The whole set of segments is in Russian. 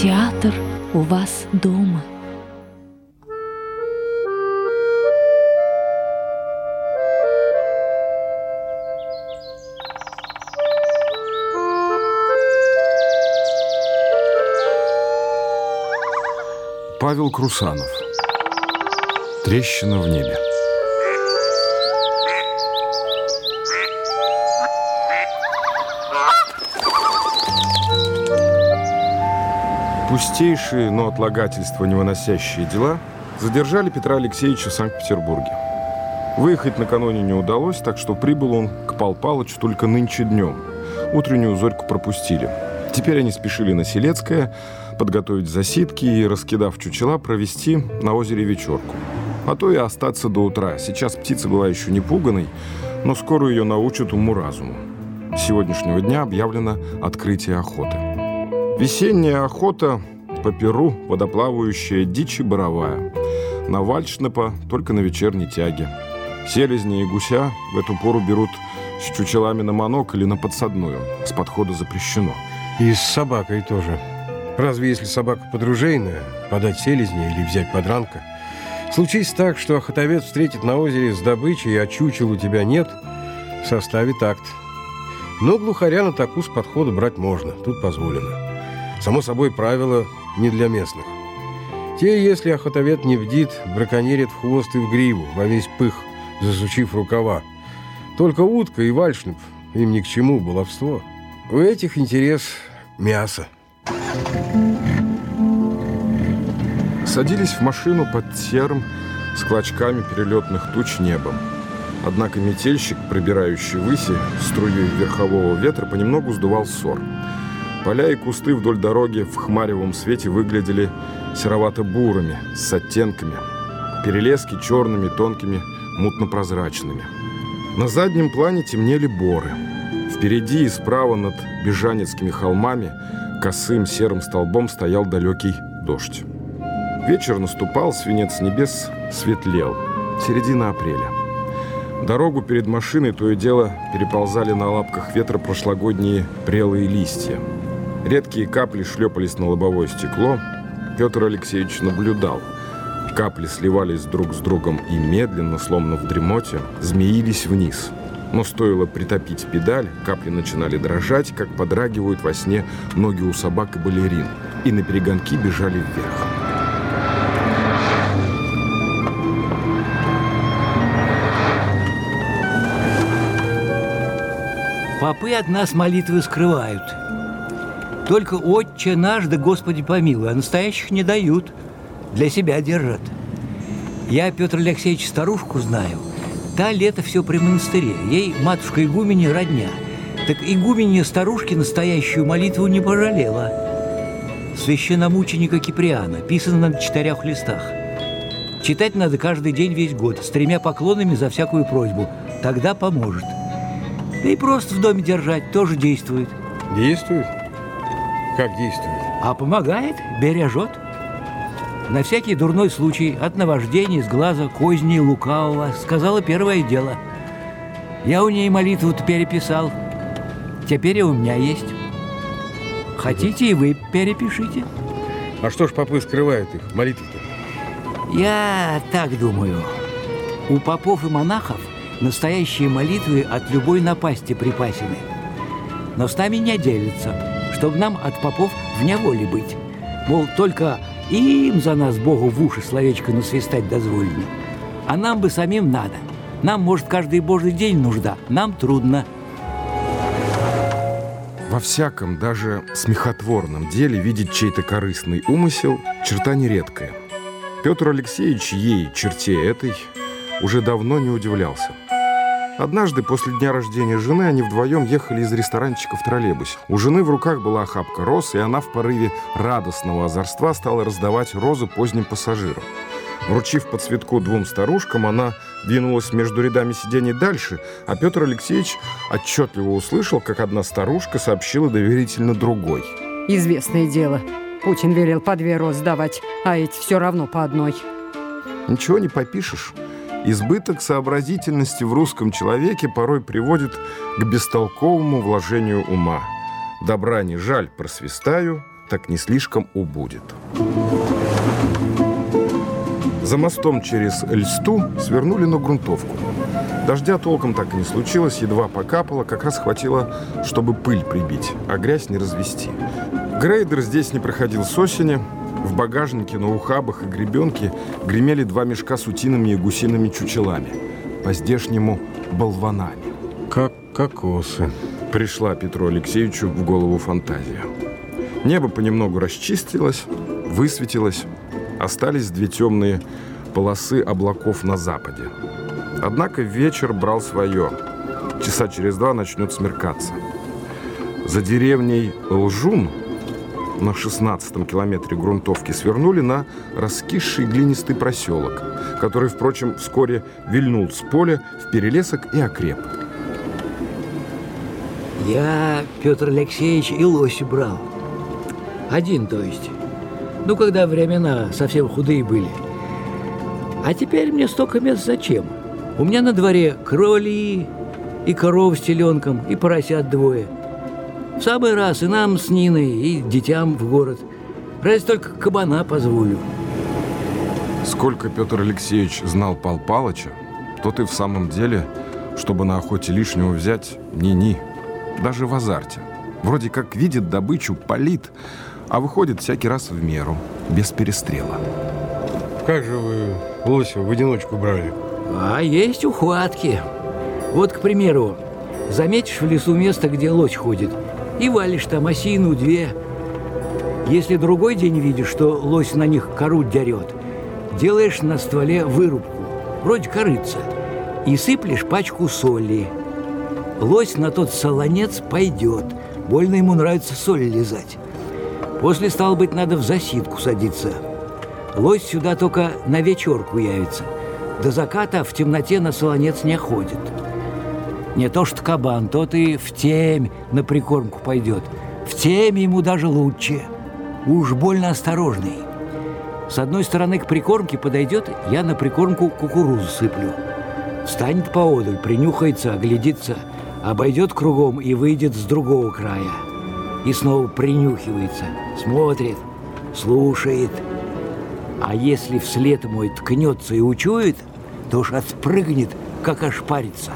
Театр у вас дома. Павел Крусанов. Трещина в небе. Пустейшие, но отлагательства не выносящие дела задержали Петра Алексеевича в Санкт-Петербурге. Выехать накануне не удалось, так что прибыл он к Пал Палычу только нынче днем. Утреннюю зорьку пропустили. Теперь они спешили на Селецкое, подготовить засидки и, раскидав чучела, провести на озере вечерку. А то и остаться до утра. Сейчас птица была еще не пуганой, но скоро ее научат уму-разуму. С сегодняшнего дня объявлено открытие охоты. Весенняя охота по Перу, водоплавающая дичь и боровая. На вальшнепа только на вечерней тяге. Селезни и гуся в эту пору берут с чучелами на манок или на подсадную. С подхода запрещено. И с собакой тоже. Разве если собака подружейная, подать селезня или взять подранка? Случись так, что охотовец встретит на озере с добычей, а чучел у тебя нет, составит акт. Но глухаря на таку с подхода брать можно, тут позволено. Само собой, правило не для местных. Те, если охотовед не бдит, браконьерят в хвост и в гриву, во весь пых, засучив рукава. Только утка и вальшнеп им ни к чему, баловство. У этих интерес мясо. Садились в машину под серым с клочками перелетных туч небом. Однако метельщик, пробирающий выси струей верхового ветра, понемногу сдувал ссор. Поля и кусты вдоль дороги в хмаревом свете выглядели серовато-бурыми, с оттенками. Перелески черными, тонкими, мутно-прозрачными. На заднем плане темнели боры. Впереди и справа над Бежанецкими холмами косым серым столбом стоял далекий дождь. Вечер наступал, свинец небес светлел. Середина апреля. Дорогу перед машиной то и дело переползали на лапках ветра прошлогодние прелые листья. Редкие капли шлепались на лобовое стекло. Петр Алексеевич наблюдал. Капли сливались друг с другом и медленно, словно в дремоте, змеились вниз. Но стоило притопить педаль, капли начинали дрожать, как подрагивают во сне ноги у собак и балерин, и на перегонки бежали вверх. Попы от нас молитвы скрывают. Только «Отче наш, да Господи помилуй», а настоящих не дают. Для себя держат. Я, Петр Алексеевич, старушку знаю. Та лето все при монастыре. Ей матушка игуменя родня. Так игуменя старушки настоящую молитву не пожалела. Священномученика Киприана, писано на четырех листах. Читать надо каждый день весь год, с тремя поклонами за всякую просьбу. Тогда поможет. Да и просто в доме держать тоже действует. Действует? Как действует? А помогает, бережет. На всякий дурной случай, от наваждения, с глаза, козни, лукавого, сказала первое дело. Я у ней молитву-то переписал. Теперь и у меня есть. Хотите и вы перепишите. А что ж попы скрывают их, молитвы-то? Я так думаю. У попов и монахов настоящие молитвы от любой напасти припасены. Но с нами не делятся, чтобы нам от попов в неволе быть. Мол, только им за нас Богу в уши словечко насвистать дозволено. А нам бы самим надо. Нам, может, каждый божий день нужда, нам трудно. Во всяком, даже смехотворном деле видеть чей-то корыстный умысел – черта нередкая. Петр Алексеевич ей, черте этой, уже давно не удивлялся. Однажды после дня рождения жены они вдвоем ехали из ресторанчика в троллейбусе. У жены в руках была охапка роз, и она в порыве радостного озорства стала раздавать розы поздним пассажирам. Вручив по цветку двум старушкам, она двинулась между рядами сидений дальше, а Петр Алексеевич отчетливо услышал, как одна старушка сообщила доверительно другой. Известное дело. Путин велел по две розы давать, а эти все равно по одной. Ничего не попишешь. Избыток сообразительности в русском человеке порой приводит к бестолковому вложению ума. Добра не жаль, просвистаю, так не слишком убудет. За мостом через Льсту свернули на грунтовку. Дождя толком так и не случилось, едва покапало, как раз хватило, чтобы пыль прибить, а грязь не развести. Грейдер здесь не проходил с осени. В багажнике на ухабах и гребенке гремели два мешка с утиными и гусиными чучелами. По-здешнему болванами. Как кокосы. Пришла Петру Алексеевичу в голову фантазия. Небо понемногу расчистилось, высветилось. Остались две темные полосы облаков на западе. Однако вечер брал свое. Часа через два начнет смеркаться. За деревней Лжун на 16 километре грунтовки свернули на раскисший глинистый проселок, который, впрочем, вскоре вильнул с поля в перелесок и окреп. Я, Петр Алексеевич, и лось брал. Один, то есть. Ну, когда времена совсем худые были. А теперь мне столько мест зачем? У меня на дворе кроли и коров с теленком, и поросят двое. В самый раз и нам с Ниной, и детям в город. Разве только кабана позволю. Сколько Петр Алексеевич знал Пал Палыча, тот и в самом деле, чтобы на охоте лишнего взять, ни-ни, даже в азарте. Вроде как видит добычу, палит, а выходит всякий раз в меру, без перестрела. Как же вы лося в одиночку брали? А есть ухватки. Вот, к примеру, заметишь в лесу место, где лось ходит, и валишь там осину две. Если другой день видишь, что лось на них кору дерет, делаешь на стволе вырубку, вроде корыца, и сыплешь пачку соли. Лось на тот солонец пойдет, больно ему нравится соль лизать. После, стало быть, надо в засидку садиться. Лось сюда только на вечерку явится – до заката в темноте на солонец не ходит. Не то что кабан, тот и в темь на прикормку пойдет. В темь ему даже лучше. Уж больно осторожный. С одной стороны к прикормке подойдет, я на прикормку кукурузу сыплю. Встанет поодаль, принюхается, оглядится, обойдет кругом и выйдет с другого края. И снова принюхивается, смотрит, слушает. А если вслед мой ткнется и учует, то уж отпрыгнет, как ошпарится.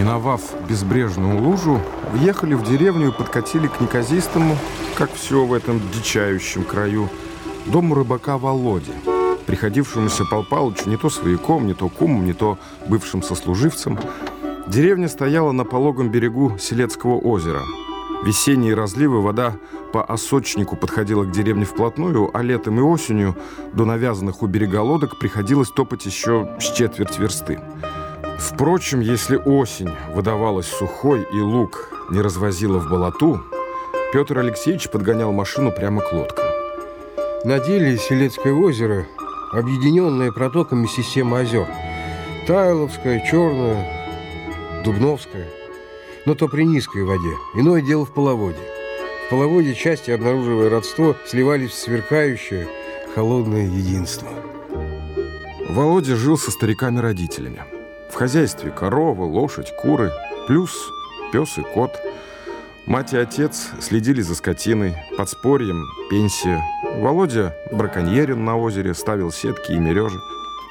Миновав безбрежную лужу, въехали в деревню и подкатили к неказистому, как все в этом дичающем краю, дому рыбака Володи, приходившемуся Пал Палычу не то свояком, не то кумом, не то бывшим сослуживцем. Деревня стояла на пологом берегу Селецкого озера. Весенние разливы вода по осочнику подходила к деревне вплотную, а летом и осенью до навязанных у берега лодок приходилось топать еще с четверть версты. Впрочем, если осень выдавалась сухой и лук не развозила в болоту, Петр Алексеевич подгонял машину прямо к лодкам. На деле Селецкое озеро – объединенное протоками система озер. Тайловская, Черная, Дубновская. Но то при низкой воде. Иное дело в половодье. В половодье части, обнаруживая родство, сливались в сверкающее, холодное единство. Володя жил со стариками-родителями. В хозяйстве коровы, лошадь, куры, плюс пес и кот. Мать и отец следили за скотиной, подспорьем, пенсия. Володя браконьерил на озере, ставил сетки и мережи.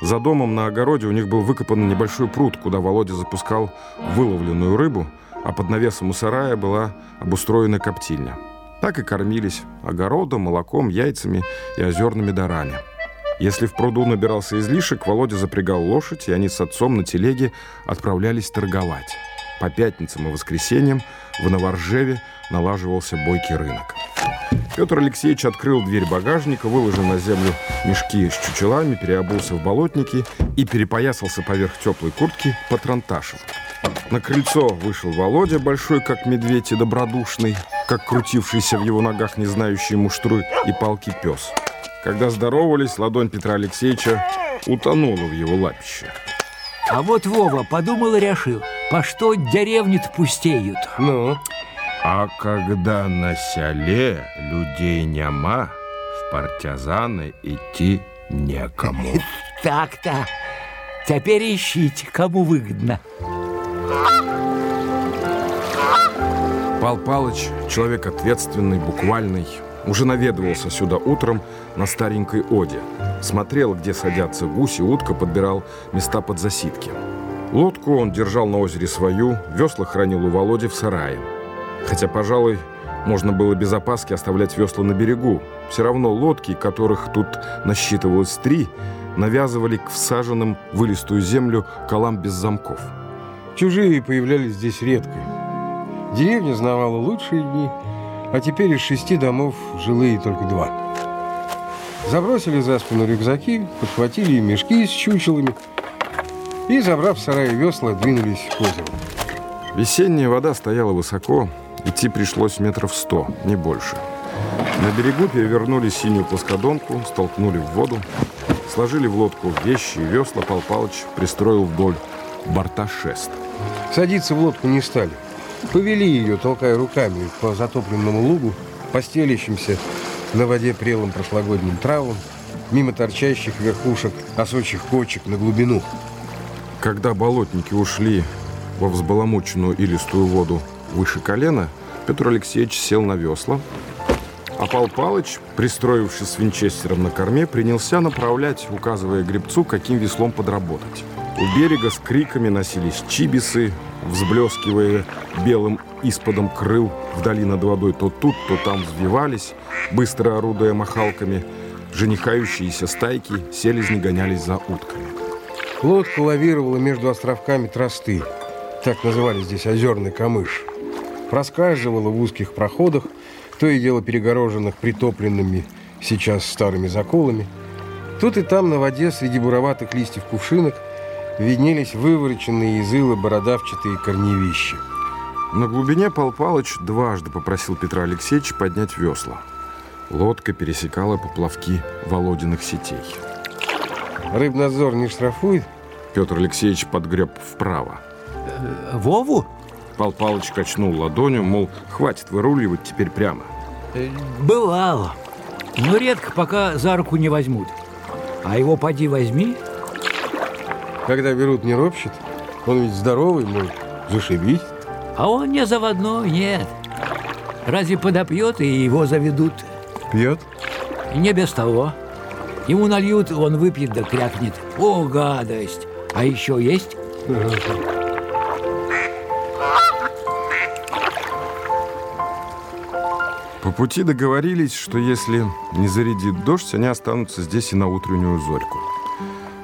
За домом на огороде у них был выкопан небольшой пруд, куда Володя запускал выловленную рыбу, а под навесом у сарая была обустроена коптильня. Так и кормились огородом, молоком, яйцами и озерными дарами. Если в пруду набирался излишек, Володя запрягал лошадь, и они с отцом на телеге отправлялись торговать. По пятницам и воскресеньям в Новоржеве налаживался бойкий рынок. Петр Алексеевич открыл дверь багажника, выложил на землю мешки с чучелами, переобулся в болотники и перепоясался поверх теплой куртки патронташем. На крыльцо вышел Володя, большой как медведь и добродушный, как крутившийся в его ногах не знающий муштры и палки пес. Когда здоровались, ладонь Петра Алексеевича утонула в его лапище. А вот Вова подумал и решил, по что деревни-то пустеют. Ну? А когда на селе людей нема, в партизаны идти некому. Так-то. Теперь ищите, кому выгодно. Пал Палыч, человек ответственный, буквальный, уже наведывался сюда утром на старенькой оде. Смотрел, где садятся гуси, утка подбирал места под засидки. Лодку он держал на озере свою, весла хранил у Володи в сарае. Хотя, пожалуй, можно было без опаски оставлять весла на берегу. Все равно лодки, которых тут насчитывалось три, навязывали к всаженным в вылистую землю колам без замков. Чужие появлялись здесь редко. Деревня знавала лучшие дни, а теперь из шести домов жилые только два. Забросили за спину рюкзаки, подхватили мешки с чучелами и, забрав в сарае весла, двинулись к озеру. Весенняя вода стояла высоко, идти пришлось метров сто, не больше. На берегу перевернули синюю плоскодонку, столкнули в воду, сложили в лодку вещи и весла, Пал Палыч пристроил вдоль борта шест. Садиться в лодку не стали. Повели ее, толкая руками по затопленному лугу, по стелящимся на воде прелым прошлогодним травам, мимо торчащих верхушек осочих кочек на глубину. Когда болотники ушли во взбаламученную илистую воду выше колена, Петр Алексеевич сел на весла, а Пал Палыч, пристроившись с винчестером на корме, принялся направлять, указывая гребцу, каким веслом подработать. У берега с криками носились чибисы, взблескивая белым исподом крыл вдали над водой, то тут, то там взвивались, быстро орудуя махалками. Женихающиеся стайки селезни гонялись за утками. Лодка лавировала между островками тросты, так называли здесь озерный камыш. Проскальзывала в узких проходах, то и дело перегороженных притопленными сейчас старыми заколами. Тут и там на воде среди буроватых листьев кувшинок виднелись вывороченные из ила бородавчатые корневища. На глубине Пал Палыч дважды попросил Петра Алексеевича поднять весла. Лодка пересекала поплавки Володиных сетей. Рыбнадзор не штрафует? Петр Алексеевич подгреб вправо. Вову? Пал Палыч качнул ладонью, мол, хватит выруливать теперь прямо. Э, Бывало. Но редко, пока за руку не возьмут. А его поди возьми. Когда берут не ропщет, он ведь здоровый, может, зашибись. А он не заводной, нет. Разве подопьет и его заведут? Пьет? Не без того. Ему нальют, он выпьет да крякнет. О, гадость! А еще есть? По пути договорились, что если не зарядит дождь, они останутся здесь и на утреннюю зорьку.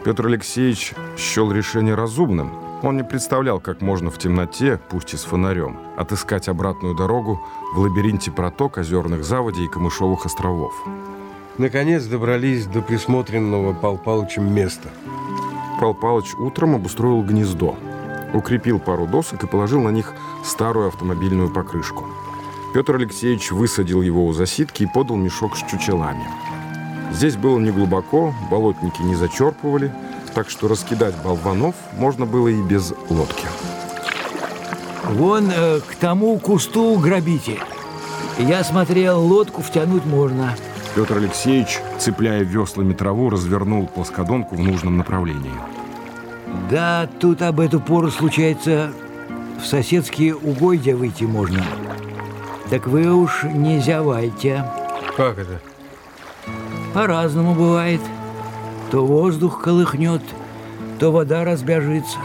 Петр Алексеевич счел решение разумным. Он не представлял, как можно в темноте, пусть и с фонарем, отыскать обратную дорогу в лабиринте проток, озерных заводей и камышовых островов. Наконец добрались до присмотренного Пал Палычем места. Пал Палыч утром обустроил гнездо, укрепил пару досок и положил на них старую автомобильную покрышку. Петр Алексеевич высадил его у засидки и подал мешок с чучелами. Здесь было неглубоко, болотники не зачерпывали, так что раскидать болванов можно было и без лодки. Вон э, к тому кусту грабите. Я смотрел, лодку втянуть можно. Петр Алексеевич, цепляя веслами траву, развернул плоскодонку в нужном направлении. Да, тут об эту пору случается в соседские угодья выйти можно. Так вы уж не зявайте. Как это? По-разному бывает. То воздух колыхнет, то вода разбежится.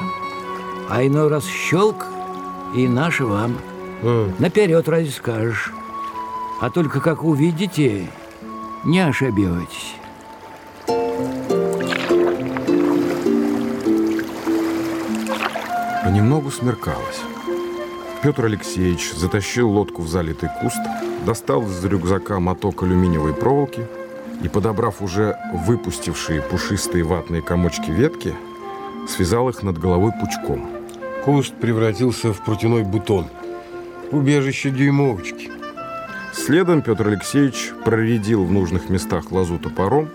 А иной раз щелк, и наши вам. М, Наперед разве скажешь. А только как увидите, не ошибетесь. Понемногу смеркалось. Петр Алексеевич затащил лодку в залитый куст, достал из рюкзака моток алюминиевой проволоки и, подобрав уже выпустившие пушистые ватные комочки ветки, связал их над головой пучком. Куст превратился в прутяной бутон. Убежище дюймовочки. Следом Петр Алексеевич проредил в нужных местах лозу топором,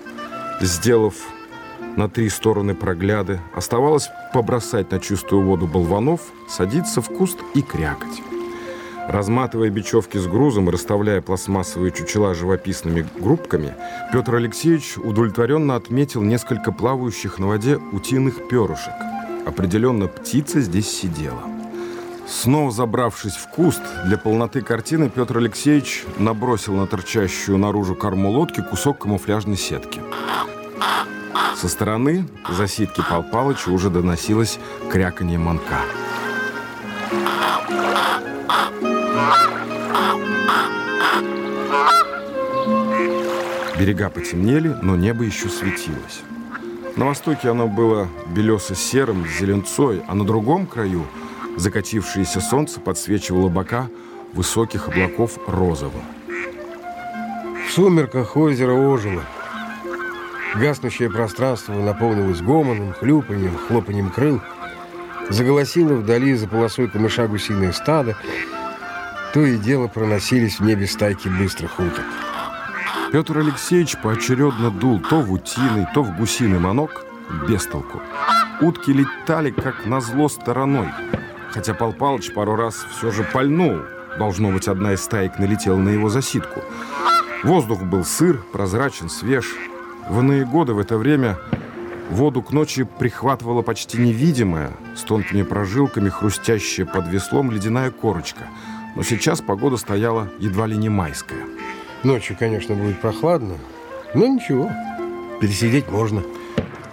сделав на три стороны прогляды. Оставалось побросать на чистую воду болванов, садиться в куст и крякать. Разматывая бечевки с грузом и расставляя пластмассовые чучела живописными группками, Петр Алексеевич удовлетворенно отметил несколько плавающих на воде утиных перышек. Определенно, птица здесь сидела. Снова забравшись в куст, для полноты картины Петр Алексеевич набросил на торчащую наружу корму лодки кусок камуфляжной сетки. Со стороны за ситки Пал Палыча уже доносилось кряканье манка. Берега потемнели, но небо еще светилось. На востоке оно было белесо-серым, с зеленцой, а на другом краю закатившееся солнце подсвечивало бока высоких облаков розовым. В сумерках озеро ожило. Гаснущее пространство наполнилось гомоном, хлюпанием, хлопанием крыл. Заголосило вдали за полосой камыша гусиное стадо. То и дело проносились в небе стайки быстрых уток. Петр Алексеевич поочередно дул то в утиный, то в гусиный манок, без толку. Утки летали, как назло, стороной. Хотя Пал Палыч пару раз все же пальнул. Должно быть, одна из стаек налетела на его засидку. Воздух был сыр, прозрачен, свеж. В иные годы в это время воду к ночи прихватывала почти невидимая, с тонкими прожилками, хрустящая под веслом ледяная корочка. Но сейчас погода стояла едва ли не майская. Ночью, конечно, будет прохладно, но ничего, пересидеть можно.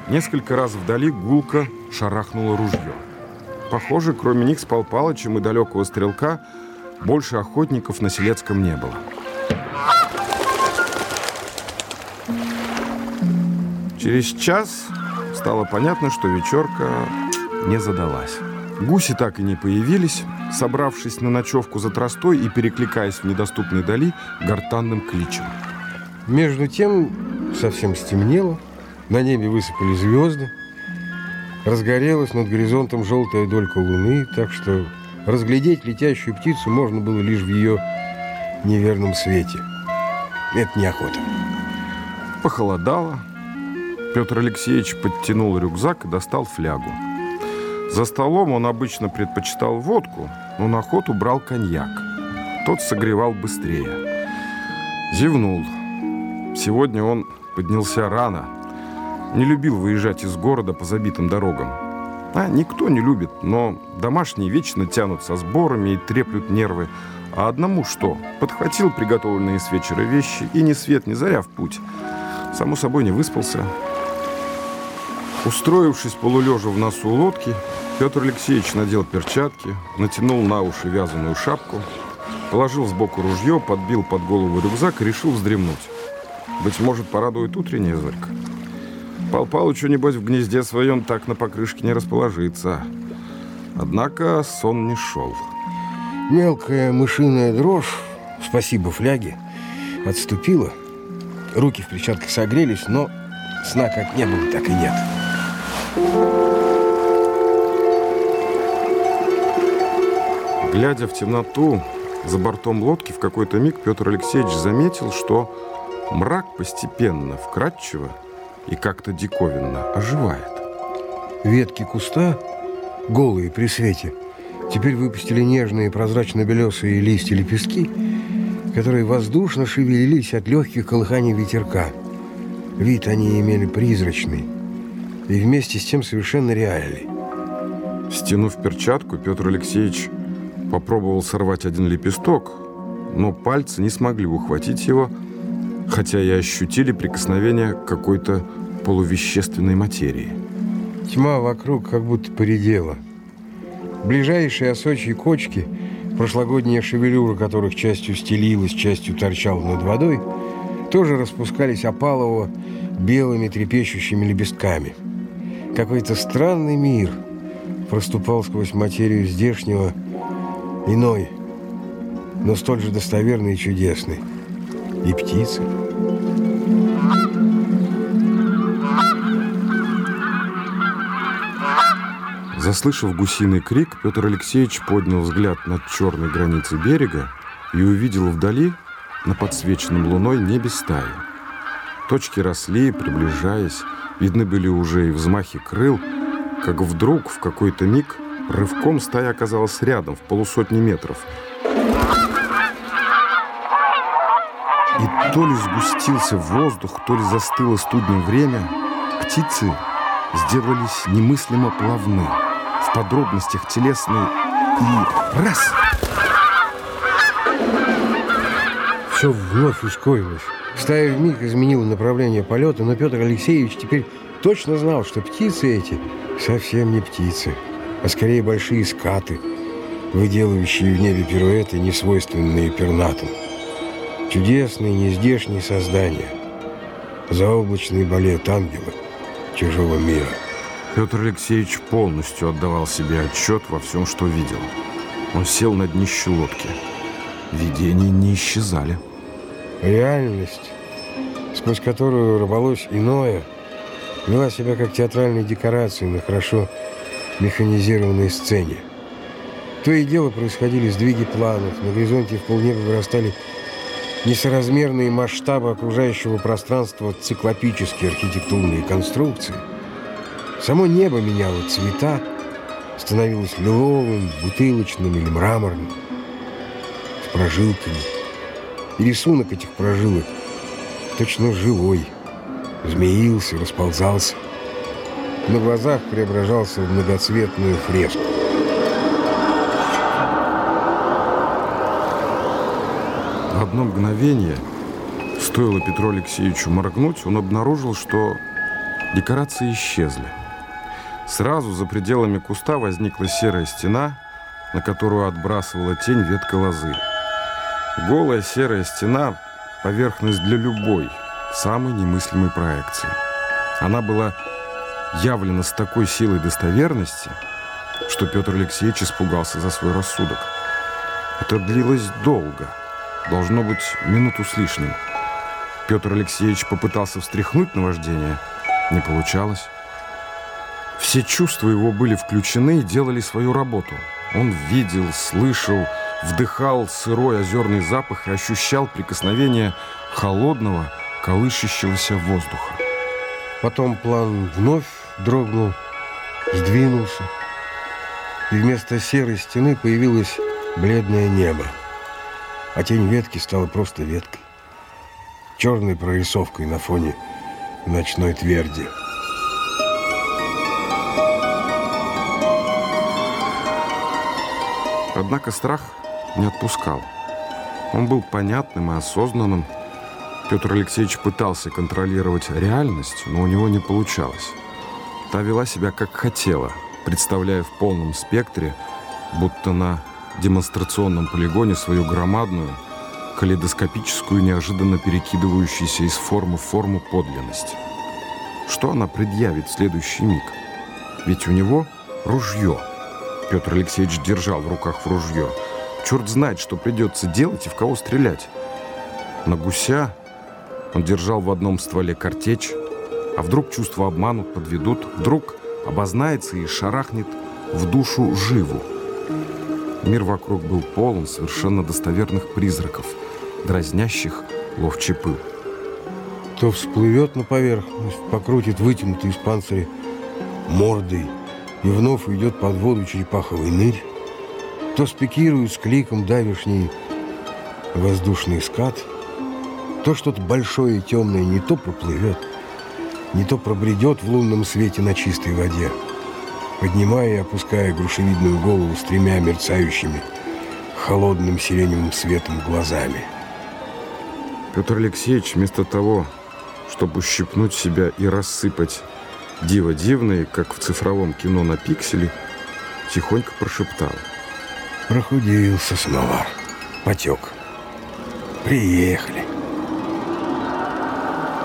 Несколько раз вдали гулко шарахнуло ружье. Похоже, кроме них с Пал Палычем и далекого стрелка, больше охотников на Селецком не было. Через час стало понятно, что вечерка не задалась. Гуси так и не появились, собравшись на ночевку за тростой и перекликаясь в недоступной дали гортанным кличем. Между тем совсем стемнело, на небе высыпали звезды, разгорелась над горизонтом желтая долька луны, так что разглядеть летящую птицу можно было лишь в ее неверном свете. Это неохота. Похолодало, Петр Алексеевич подтянул рюкзак и достал флягу. За столом он обычно предпочитал водку, но на охоту брал коньяк. Тот согревал быстрее. Зевнул. Сегодня он поднялся рано. Не любил выезжать из города по забитым дорогам. А никто не любит, но домашние вечно тянут со сборами и треплют нервы. А одному что? Подхватил приготовленные с вечера вещи и ни свет, ни заря в путь. Само собой не выспался, Устроившись полулежа в носу лодки, Петр Алексеевич надел перчатки, натянул на уши вязаную шапку, положил сбоку ружье, подбил под голову рюкзак и решил вздремнуть. Быть может, порадует утренняя зорька. Пал Палычу, небось, в гнезде своем так на покрышке не расположится. Однако сон не шел. Мелкая мышиная дрожь, спасибо фляге, отступила. Руки в перчатках согрелись, но сна как не было, так и нет. Глядя в темноту, за бортом лодки в какой-то миг Петр Алексеевич заметил, что мрак постепенно, вкрадчиво и как-то диковинно оживает. Ветки куста, голые при свете, теперь выпустили нежные прозрачно-белесые листья-лепестки, которые воздушно шевелились от легких колыханий ветерка. Вид они имели призрачный и вместе с тем совершенно реальный. Стянув перчатку, Петр Алексеевич попробовал сорвать один лепесток, но пальцы не смогли ухватить его, хотя и ощутили прикосновение какой-то полувещественной материи. Тьма вокруг как будто поредела. Ближайшие осочьи кочки, прошлогодняя шевелюра которых частью стелилась, частью торчала над водой, тоже распускались опалово белыми трепещущими лепестками. Какой-то странный мир проступал сквозь материю здешнего иной, но столь же достоверный и чудесный. И птицы. Заслышав гусиный крик, Петр Алексеевич поднял взгляд над черной границей берега и увидел вдали, на подсвеченном луной небе стаи. Точки росли, приближаясь, видны были уже и взмахи крыл, как вдруг в какой-то миг Рывком стая оказалась рядом, в полусотни метров. И то ли сгустился воздух, то ли застыло студнем время, птицы сделались немыслимо плавны. В подробностях телесной и раз! Все вновь ускорилось. Стая вмиг изменила направление полета, но Петр Алексеевич теперь точно знал, что птицы эти совсем не птицы, а скорее большие скаты, выделывающие в небе пируэты, несвойственные пернатым. Чудесные, нездешние создания. Заоблачный балет ангела чужого мира. Петр Алексеевич полностью отдавал себе отчет во всем, что видел. Он сел на днище лодки. Видения не исчезали. Реальность, сквозь которую рвалось иное, вела себя как театральная декорация на хорошо механизированной сцене. То и дело происходили сдвиги планов, на горизонте в полнеба вырастали несоразмерные масштабы окружающего пространства циклопические архитектурные конструкции. Само небо меняло цвета, становилось лиловым, бутылочным или мраморным, с прожилками. И рисунок этих прожилок точно живой, змеился, расползался. На глазах преображался в многоцветную фреску. В одно мгновение, стоило Петру Алексеевичу моргнуть, он обнаружил, что декорации исчезли. Сразу за пределами куста возникла серая стена, на которую отбрасывала тень ветка лозы. Голая серая стена – поверхность для любой, самой немыслимой проекции. Она была явлена с такой силой достоверности, что Петр Алексеевич испугался за свой рассудок. Это длилось долго, должно быть, минуту с лишним. Петр Алексеевич попытался встряхнуть наваждение, не получалось. Все чувства его были включены и делали свою работу. Он видел, слышал, вдыхал сырой озерный запах и ощущал прикосновение холодного, колышащегося воздуха. Потом план вновь дрогнул, сдвинулся, и вместо серой стены появилось бледное небо, а тень ветки стала просто веткой, черной прорисовкой на фоне ночной тверди. Однако страх не отпускал. Он был понятным и осознанным. Петр Алексеевич пытался контролировать реальность, но у него не получалось. Та вела себя как хотела, представляя в полном спектре, будто на демонстрационном полигоне свою громадную, калейдоскопическую, неожиданно перекидывающуюся из формы в форму подлинность. Что она предъявит в следующий миг? Ведь у него ружье. Петр Алексеевич держал в руках ружье. Черт знает, что придется делать и в кого стрелять. На гуся он держал в одном стволе картечь, а вдруг чувства обманут, подведут, вдруг обознается и шарахнет в душу живу. Мир вокруг был полон совершенно достоверных призраков, дразнящих ловчий пыл. То всплывет на поверхность, покрутит вытянутый из панциря мордой и вновь уйдет под воду черепаховый нырь, то спикирует с кликом давишний воздушный скат, то что-то большое и темное не то проплывет, не то пробредет в лунном свете на чистой воде, поднимая и опуская грушевидную голову с тремя мерцающими холодным сиреневым светом глазами. Петр Алексеевич вместо того, чтобы ущипнуть себя и рассыпать диво дивные, как в цифровом кино на пикселе, тихонько прошептал. Прохудился самовар, потек. Приехали.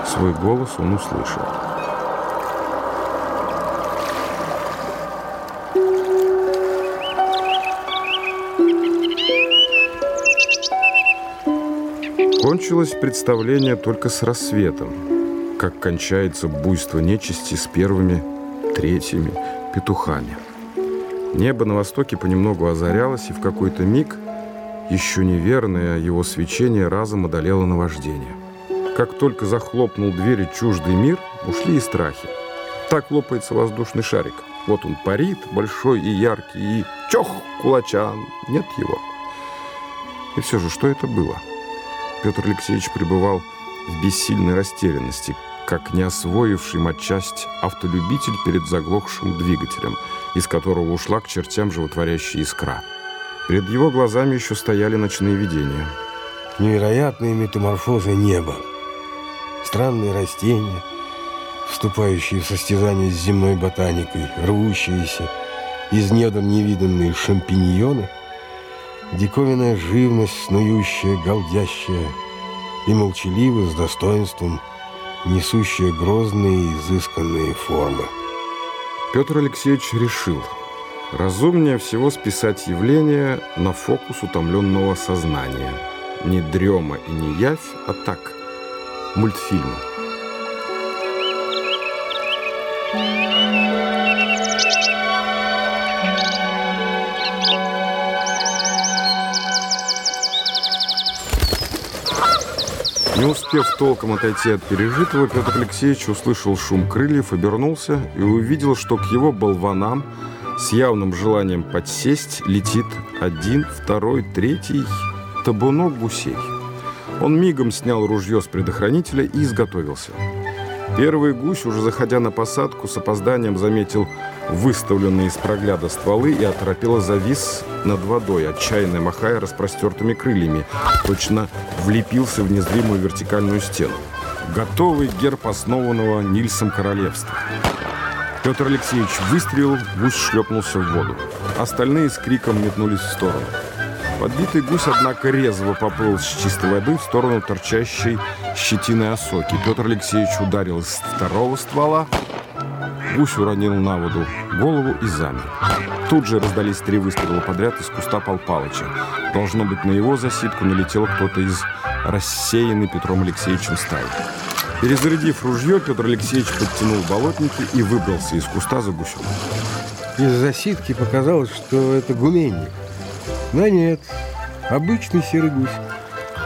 Свой голос он услышал. Кончилось представление только с рассветом, как кончается буйство нечисти с первыми, третьими петухами. Небо на востоке понемногу озарялось, и в какой-то миг еще неверное его свечение разом одолело наваждение. Как только захлопнул двери чуждый мир, ушли и страхи. Так лопается воздушный шарик. Вот он парит, большой и яркий, и чох, кулачан, нет его. И все же, что это было? Петр Алексеевич пребывал в бессильной растерянности, как не освоивший матчасть автолюбитель перед заглохшим двигателем, из которого ушла к чертям животворящая искра. Перед его глазами еще стояли ночные видения. Невероятные метаморфозы неба. Странные растения, вступающие в состязание с земной ботаникой, рвущиеся из недр невиданные шампиньоны, диковинная живность, снующая, галдящая и молчаливо, с достоинством, несущая грозные изысканные формы. Петр Алексеевич решил, разумнее всего списать явление на фокус утомленного сознания. Не дрема и не явь, а так, мультфильм. Не успев толком отойти от пережитого, Петр Алексеевич услышал шум крыльев, обернулся и увидел, что к его болванам с явным желанием подсесть летит один, второй, третий табунок гусей. Он мигом снял ружье с предохранителя и изготовился. Первый гусь, уже заходя на посадку, с опозданием заметил выставленные из прогляда стволы и оторопело завис над водой, отчаянно махая распростертыми крыльями. Точно влепился в незримую вертикальную стену. Готовый герб основанного Нильсом королевства. Петр Алексеевич выстрелил, гусь шлепнулся в воду. Остальные с криком метнулись в сторону. Подбитый гусь, однако, резво поплыл с чистой воды в сторону торчащей щетины осоки. Петр Алексеевич ударил из второго ствола, Гусь уронил на воду голову и замер. Тут же раздались три выстрела подряд из куста Пал Палыча. Должно быть, на его засидку налетел кто-то из рассеянной Петром Алексеевичем стаи. Перезарядив ружье, Петр Алексеевич подтянул болотники и выбрался из куста за гусем. Из засидки показалось, что это гуменник. Но нет, обычный серый гусь.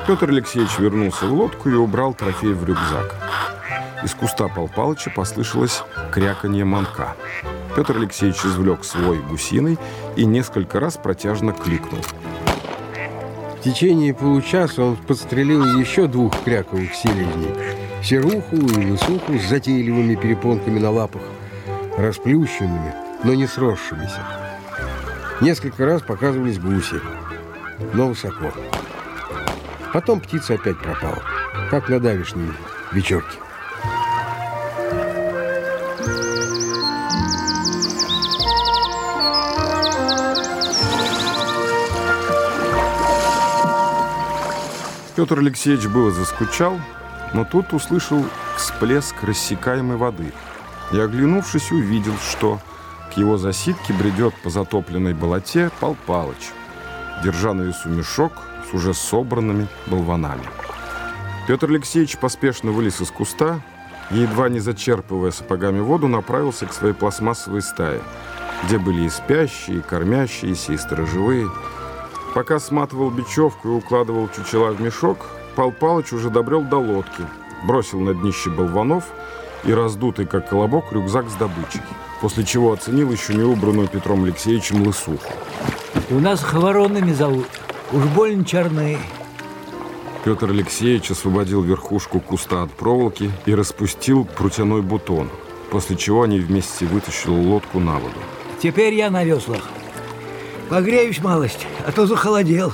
Петр Алексеевич вернулся в лодку и убрал трофей в рюкзак. Из куста Пал Палыча послышалось кряканье манка. Петр Алексеевич извлек свой гусиный и несколько раз протяжно кликнул. В течение получаса он подстрелил еще двух кряковых селезней. Серуху и лысуху с затейливыми перепонками на лапах, расплющенными, но не сросшимися. Несколько раз показывались гуси, но высоко. Потом птица опять пропала, как на давешней вечерке. Петр Алексеевич было заскучал, но тут услышал всплеск рассекаемой воды и, оглянувшись, увидел, что к его засидке бредет по затопленной болоте Пал Палыч, держа на весу мешок с уже собранными болванами. Петр Алексеевич поспешно вылез из куста и, едва не зачерпывая сапогами воду, направился к своей пластмассовой стае, где были и спящие, и кормящиеся, и сторожевые, Пока сматывал бечевку и укладывал чучела в мешок, Пал Палыч уже добрел до лодки, бросил на днище болванов и раздутый, как колобок, рюкзак с добычей, после чего оценил еще не убранную Петром Алексеевичем лысуху. У нас их воронами зовут. Уж больно черные. Петр Алексеевич освободил верхушку куста от проволоки и распустил прутяной бутон, после чего они вместе вытащили лодку на воду. Теперь я на веслах. Погреюсь малость, а то захолодел.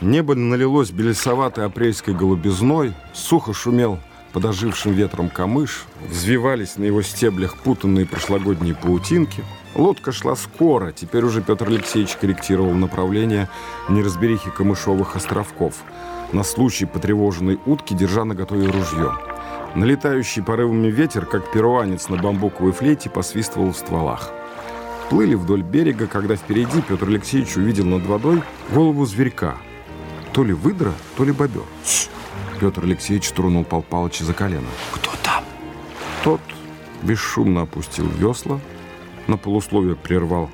Небо налилось белесоватой апрельской голубизной, сухо шумел подожившим ветром камыш, взвивались на его стеблях путанные прошлогодние паутинки. Лодка шла скоро, теперь уже Петр Алексеевич корректировал направление неразберихи камышовых островков, на случай потревоженной утки, держа на готове ружье. Налетающий порывами ветер, как перуанец на бамбуковой флейте, посвистывал в стволах. Плыли вдоль берега, когда впереди Петр Алексеевич увидел над водой голову зверька. То ли выдра, то ли бобер. Петр Алексеевич тронул Пал Палыча за колено. Кто там? Тот бесшумно опустил весла, на полусловие прервал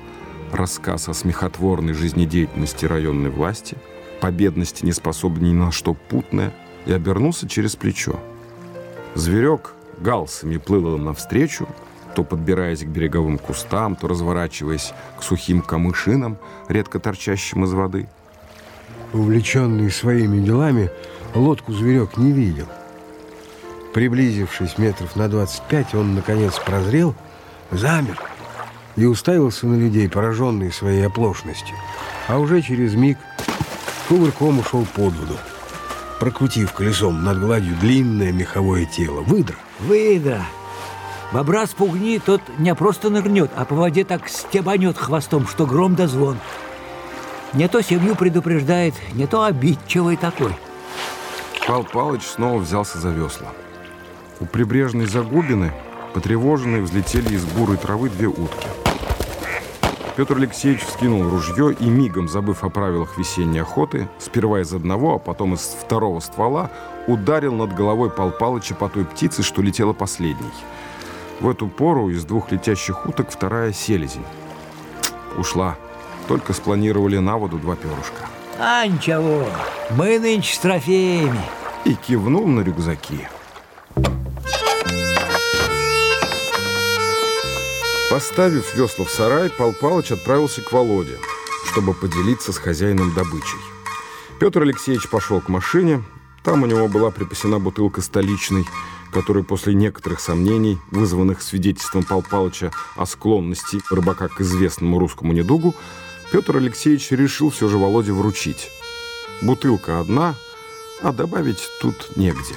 рассказ о смехотворной жизнедеятельности районной власти, по бедности не способен ни на что путное, и обернулся через плечо. Зверек галсами плыл им навстречу, то подбираясь к береговым кустам, то разворачиваясь к сухим камышинам, редко торчащим из воды. Увлеченный своими делами, лодку зверек не видел. Приблизившись метров на 25, он, наконец, прозрел, замер и уставился на людей, пораженный своей оплошностью. А уже через миг кувырком ушел под воду, прокрутив колесом над гладью длинное меховое тело. Выдра. Выдра. Бобра спугни, тот не просто нырнет, а по воде так стебанет хвостом, что гром да звон. Не то семью предупреждает, не то обидчивый такой. Пал Палыч снова взялся за весла. У прибрежной загубины, потревоженные, взлетели из бурой травы две утки. Петр Алексеевич вскинул ружье и, мигом забыв о правилах весенней охоты, сперва из одного, а потом из второго ствола, ударил над головой Пал Палыча по той птице, что летела последней. В эту пору из двух летящих уток вторая селезень. Ушла. Только спланировали на воду два перышка. А ничего, мы нынче с трофеями. И кивнул на рюкзаки. Поставив весла в сарай, Пал Палыч отправился к Володе, чтобы поделиться с хозяином добычей. Петр Алексеевич пошел к машине. Там у него была припасена бутылка столичной, которую после некоторых сомнений, вызванных свидетельством Пал Палыча о склонности рыбака к известному русскому недугу, Петр Алексеевич решил все же Володе вручить. Бутылка одна, а добавить тут негде.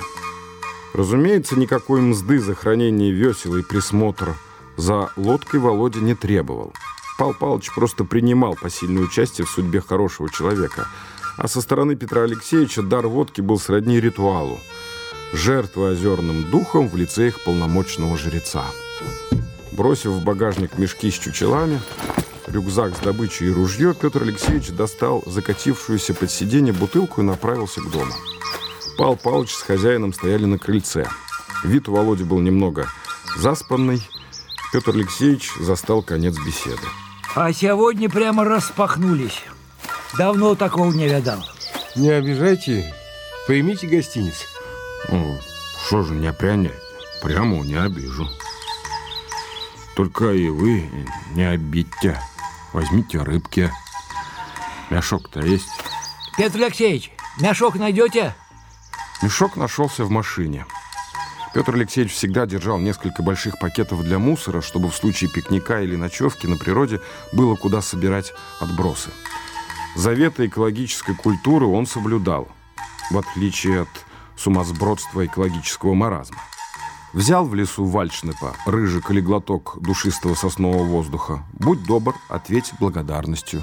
Разумеется, никакой мзды за хранение весел и присмотр за лодкой Володя не требовал. Пал Палыч просто принимал посильное участие в судьбе хорошего человека. А со стороны Петра Алексеевича дар водки был сродни ритуалу. Жертва озерным духом в лице их полномочного жреца. Бросив в багажник мешки с чучелами, рюкзак с добычей и ружье, Петр Алексеевич достал закатившуюся под сиденье бутылку и направился к дому. Пал Палыч с хозяином стояли на крыльце. Вид у Володи был немного заспанный. Петр Алексеевич застал конец беседы. А сегодня прямо распахнулись. Давно такого не видал. Не обижайте, поймите гостиниц. Ну, что же не прянять? Прямо не обижу. Только и вы не обидьте. Возьмите рыбки. Мешок-то есть? Петр Алексеевич, мешок найдете? Мешок нашелся в машине. Петр Алексеевич всегда держал несколько больших пакетов для мусора, чтобы в случае пикника или ночевки на природе было куда собирать отбросы. Заветы экологической культуры он соблюдал, в отличие от сумасбродства экологического маразма. Взял в лесу вальшнепа, рыжик или глоток душистого соснового воздуха. Будь добр, ответь благодарностью.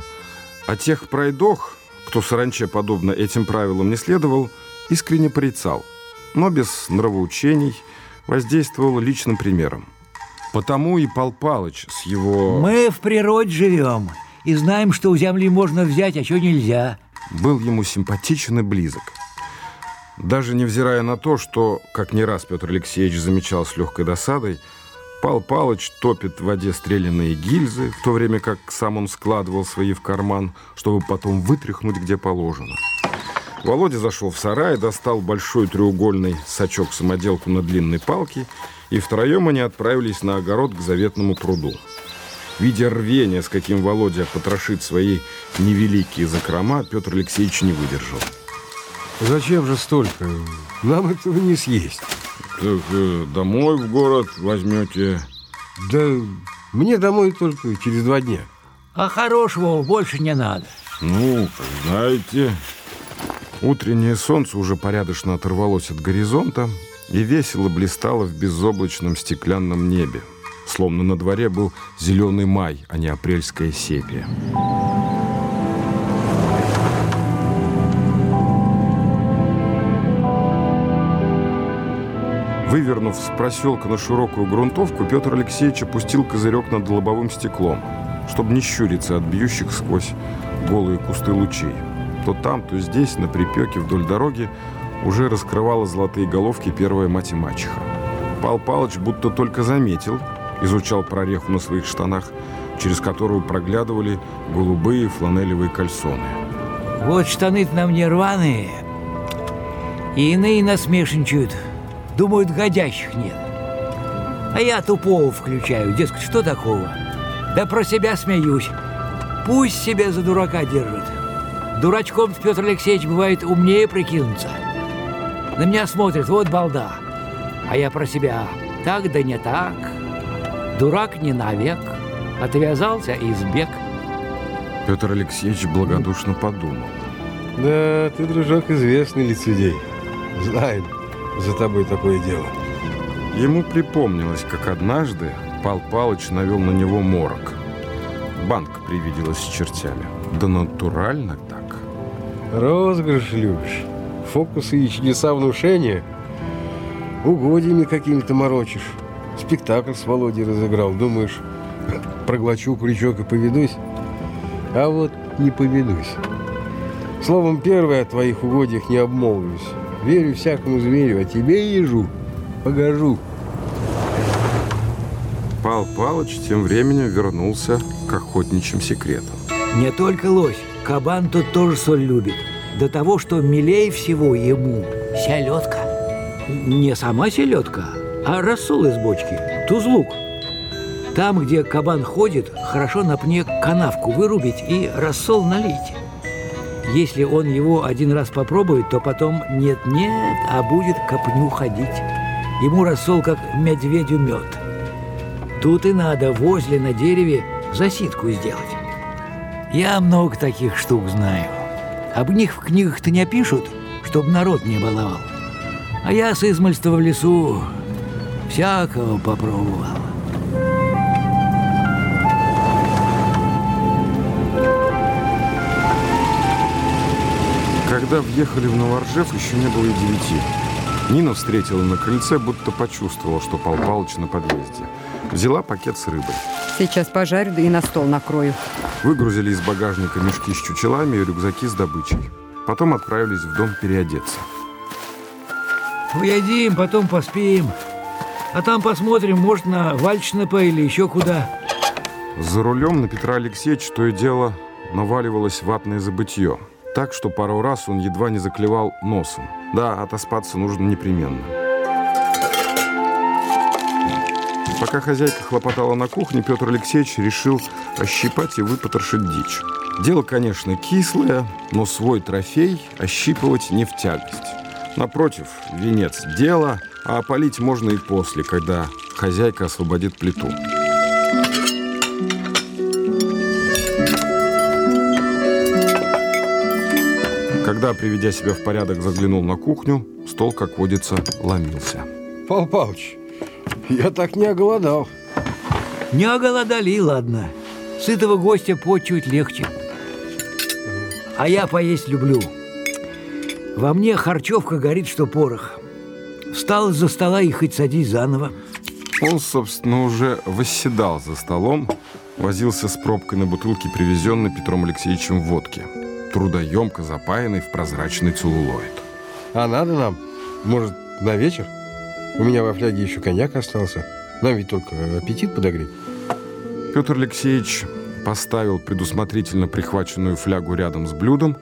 А тех пройдох, кто саранче подобно этим правилам не следовал, искренне порицал, но без нравоучений воздействовал личным примером. Потому и Пал Палыч с его... Мы в природе живем и знаем, что у земли можно взять, а что нельзя. Был ему симпатичен и близок. Даже невзирая на то, что, как не раз Петр Алексеевич замечал с легкой досадой, Пал Палыч топит в воде стрелянные гильзы, в то время как сам он складывал свои в карман, чтобы потом вытряхнуть где положено. Володя зашел в сарай, достал большой треугольный сачок-самоделку на длинной палке, и втроем они отправились на огород к заветному пруду. Видя рвение, с каким Володя потрошит свои невеликие закрома, Петр Алексеевич не выдержал. Зачем же столько? Нам этого не съесть. Так э, домой в город возьмете? Да мне домой только через два дня. А хорошего больше не надо. Ну, знаете. Утреннее солнце уже порядочно оторвалось от горизонта и весело блистало в безоблачном стеклянном небе. Словно на дворе был зеленый май, а не апрельская сепия. Вывернув с проселка на широкую грунтовку, Петр Алексеевич опустил козырек над лобовым стеклом, чтобы не щуриться от бьющих сквозь голые кусты лучей. То там, то здесь, на припеке вдоль дороги, уже раскрывала золотые головки первая мать и мачеха. Пал Палыч будто только заметил, изучал прореху на своих штанах, через которую проглядывали голубые фланелевые кальсоны. Вот штаны на мне рваные, и иные насмешничают. Думают, годящих нет. А я тупого включаю, дескать, что такого? Да про себя смеюсь. Пусть себя за дурака держит. Дурачком Петр Алексеевич бывает умнее прикинуться. На меня смотрит, вот балда. А я про себя так да не так. Дурак не навек. Отвязался и сбег. Петр Алексеевич благодушно подумал. Да, ты, дружок, известный лицедей. Знаем за тобой такое дело. Ему припомнилось, как однажды Пал Палыч навел на него морок. Банка привиделась с чертями. Да натурально так. Розыгрыш любишь. Фокусы и чудеса внушения. Угодьями какими-то морочишь. Спектакль с Володей разыграл. Думаешь, проглочу крючок и поведусь? А вот не поведусь. Словом, первое о твоих угодьях не обмолвлюсь. Верю всякому зверю, а тебе, ежу, погожу. Пал Палыч тем временем вернулся к охотничьим секретам. Не только лось, кабан тут тоже соль любит. До того, что милей всего ему селедка. Не сама селедка, а рассол из бочки, тузлук. Там, где кабан ходит, хорошо на пне канавку вырубить и рассол налить. Если он его один раз попробует, то потом нет-нет, а будет копню ходить. Ему рассол как медведю мед. Тут и надо возле на дереве засидку сделать. Я много таких штук знаю. Об них в книгах-то не пишут, чтобы народ не баловал. А я с измальства в лесу всякого попробовал. Когда въехали в Новоржев, еще не было и девяти. Нина встретила на крыльце, будто почувствовала, что Пал Палыч на подъезде. Взяла пакет с рыбой. Сейчас пожарю, да и на стол накрою. Выгрузили из багажника мешки с чучелами и рюкзаки с добычей. Потом отправились в дом переодеться. Поедим, потом поспим. А там посмотрим, может, на Вальчнапа или еще куда. За рулем на Петра Алексеевича то и дело наваливалось ватное забытье. Так что пару раз он едва не заклевал носом. Да, отоспаться нужно непременно. Пока хозяйка хлопотала на кухне, Петр Алексеевич решил ощипать и выпотрошить дичь. Дело, конечно, кислое, но свой трофей ощипывать не в тягость. Напротив, венец дела, а опалить можно и после, когда хозяйка освободит плиту. Когда, приведя себя в порядок, заглянул на кухню, стол, как водится, ломился. Пал Палыч, я так не оголодал. Не оголодали, ладно. Сытого гостя почуть легче. А я поесть люблю. Во мне харчевка горит, что порох. Встал из-за стола и хоть садись заново. Он, собственно, уже восседал за столом, возился с пробкой на бутылке, привезенной Петром Алексеевичем водки. Трудоемко запаянной в прозрачный целлулоид. А надо нам? Может, на вечер? У меня во фляге еще коньяк остался. Нам ведь только аппетит подогреть. Петр Алексеевич поставил предусмотрительно прихваченную флягу рядом с блюдом,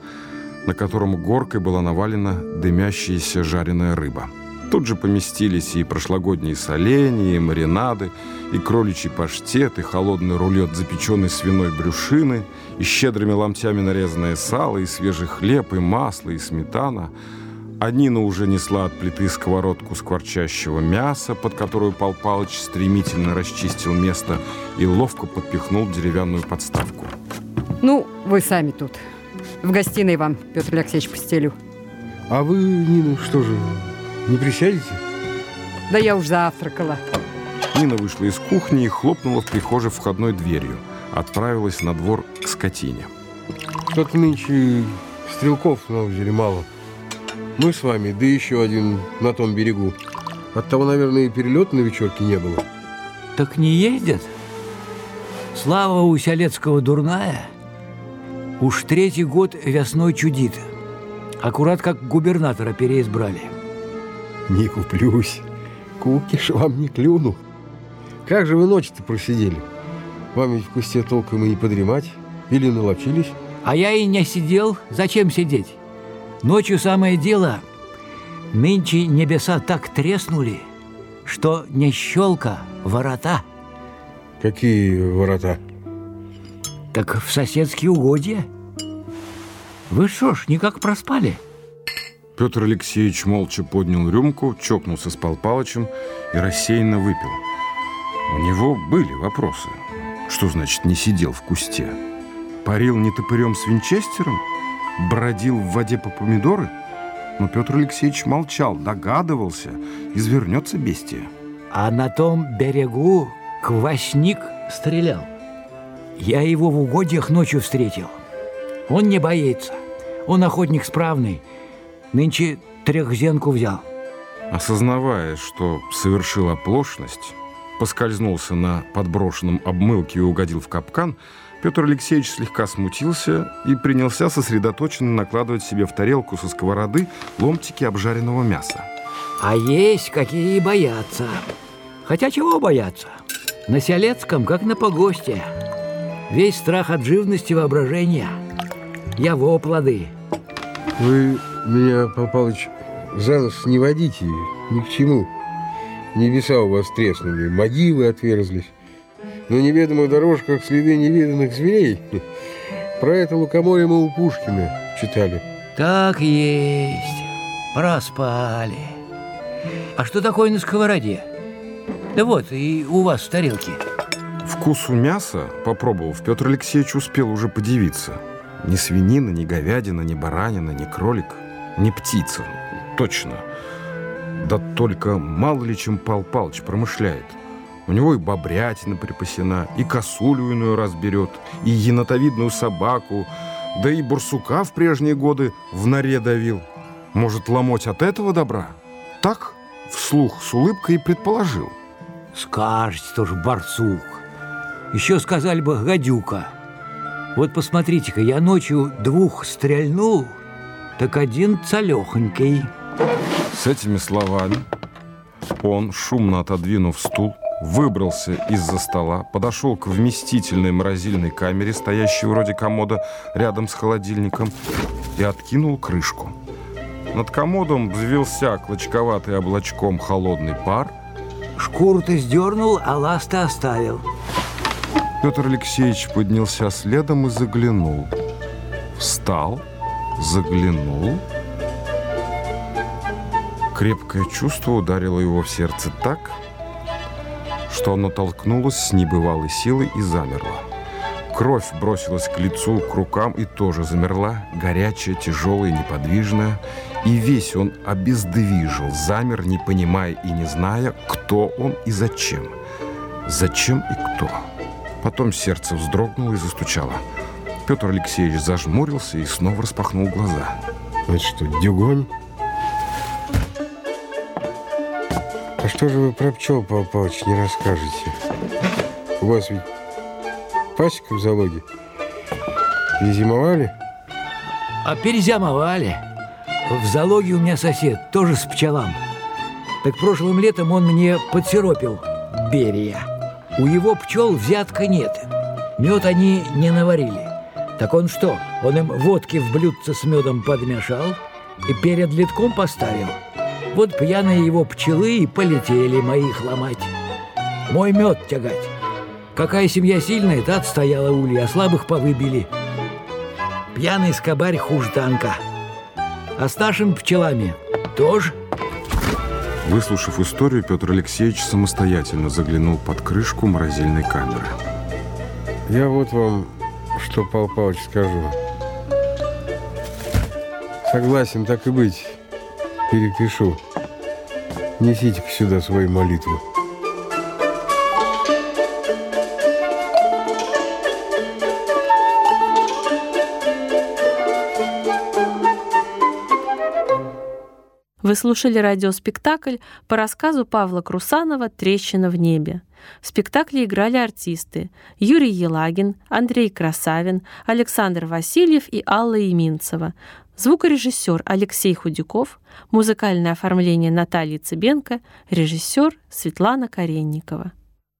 на котором горкой была навалена дымящаяся жареная рыба. Тут же поместились и прошлогодние соленья, и маринады, и кроличий паштет, и холодный рулет запеченной свиной брюшины, и щедрыми ломтями нарезанное сало, и свежий хлеб, и масло, и сметана. А Нина уже несла от плиты сковородку скворчащего мяса, под которую Пал Палыч стремительно расчистил место и ловко подпихнул деревянную подставку. Ну, вы сами тут. В гостиной вам, Петр Алексеевич, постелю. А вы, Нина, что же, не присядете? Да я уж завтракала. Нина вышла из кухни и хлопнула в прихожей входной дверью. Отправилась на двор к скотине. Что-то нынче стрелков на озере мало. Мы с вами, да еще один на том берегу. Оттого, наверное, и перелета на вечерке не было. Так не ездят? Слава у Сялецкого дурная. Уж третий год весной чудит. Аккурат как губернатора переизбрали. Не куплюсь. Кукиш вам не клюну. Как же вы ночь-то просидели? Вам ведь в кусте толком и не подремать? Или наловчились? А я и не сидел. Зачем сидеть? Ночью самое дело. Нынче небеса так треснули, что не щелка, ворота. Какие ворота? Так в соседские угодья. Вы что ж, никак проспали? Петр Алексеевич молча поднял рюмку, чокнулся с Пал Палычем и рассеянно выпил. У него были вопросы. Что значит «не сидел в кусте»? Парил не топырем с винчестером? Бродил в воде по помидоры? Но Петр Алексеевич молчал, догадывался, извернется бестия. А на том берегу квасник стрелял. Я его в угодьях ночью встретил. Он не боится. Он охотник справный. Нынче трехзенку взял. Осознавая, что совершил оплошность, поскользнулся на подброшенном обмылке и угодил в капкан, Петр Алексеевич слегка смутился и принялся сосредоточенно накладывать себе в тарелку со сковороды ломтики обжаренного мяса. А есть какие боятся. Хотя чего бояться? На Селецком, как на погосте. Весь страх от живности воображения. Я во плоды. Вы меня, Пал Палыч, за нос не водите ни к чему. Небеса у вас треснули, могилы отверзлись. На неведомых дорожках следы невиданных зверей. Про это лукоморье мы у Пушкина читали. Так есть. Проспали. А что такое на сковороде? Да вот, и у вас в тарелке. Вкусу мяса, попробовав, Петр Алексеевич успел уже подивиться. Ни свинина, ни говядина, ни баранина, ни кролик, ни птица. Точно. Да только мало ли чем Пал Палыч промышляет. У него и бобрятина припасена, и косулю иную разберет, и енотовидную собаку, да и барсука в прежние годы в норе давил. Может, ломоть от этого добра? Так вслух с улыбкой и предположил. Скажете тоже барсук. Еще сказали бы гадюка. Вот посмотрите-ка, я ночью двух стрельнул, так один целехонький. С этими словами он, шумно отодвинув стул, выбрался из-за стола, подошел к вместительной морозильной камере, стоящей вроде комода рядом с холодильником, и откинул крышку. Над комодом взвелся клочковатый облачком холодный пар. Шкуру ты сдернул, а ласты оставил. Петр Алексеевич поднялся следом и заглянул. Встал, заглянул. Крепкое чувство ударило его в сердце так, что оно толкнулось с небывалой силой и замерло. Кровь бросилась к лицу, к рукам и тоже замерла, горячая, тяжелая, неподвижная. И весь он обездвижил, замер, не понимая и не зная, кто он и зачем. Зачем и кто. Потом сердце вздрогнуло и застучало. Петр Алексеевич зажмурился и снова распахнул глаза. Это что, дюгонь? А что же вы про пчел, Павел Павлович, не расскажете? У вас ведь пасека в залоге. Перезимовали? А перезимовали. В залоге у меня сосед, тоже с пчелам. Так прошлым летом он мне подсиропил Берия. У его пчел взятка нет. Мед они не наварили. Так он что, он им водки в блюдце с медом подмешал и перед литком поставил – вот пьяные его пчелы и полетели моих ломать. Мой мед тягать. Какая семья сильная, та отстояла улья, а слабых повыбили. Пьяный скобарь хуже танка. А с нашими пчелами тоже. Выслушав историю, Петр Алексеевич самостоятельно заглянул под крышку морозильной камеры. Я вот вам что, Павел Павлович, скажу. Согласен, так и быть перепишу. Несите-ка сюда свою молитву. Вы слушали радиоспектакль по рассказу Павла Крусанова «Трещина в небе». В спектакле играли артисты Юрий Елагин, Андрей Красавин, Александр Васильев и Алла Еминцева, звукорежиссер Алексей Худяков, музыкальное оформление Натальи Цыбенко, режиссер Светлана Каренникова.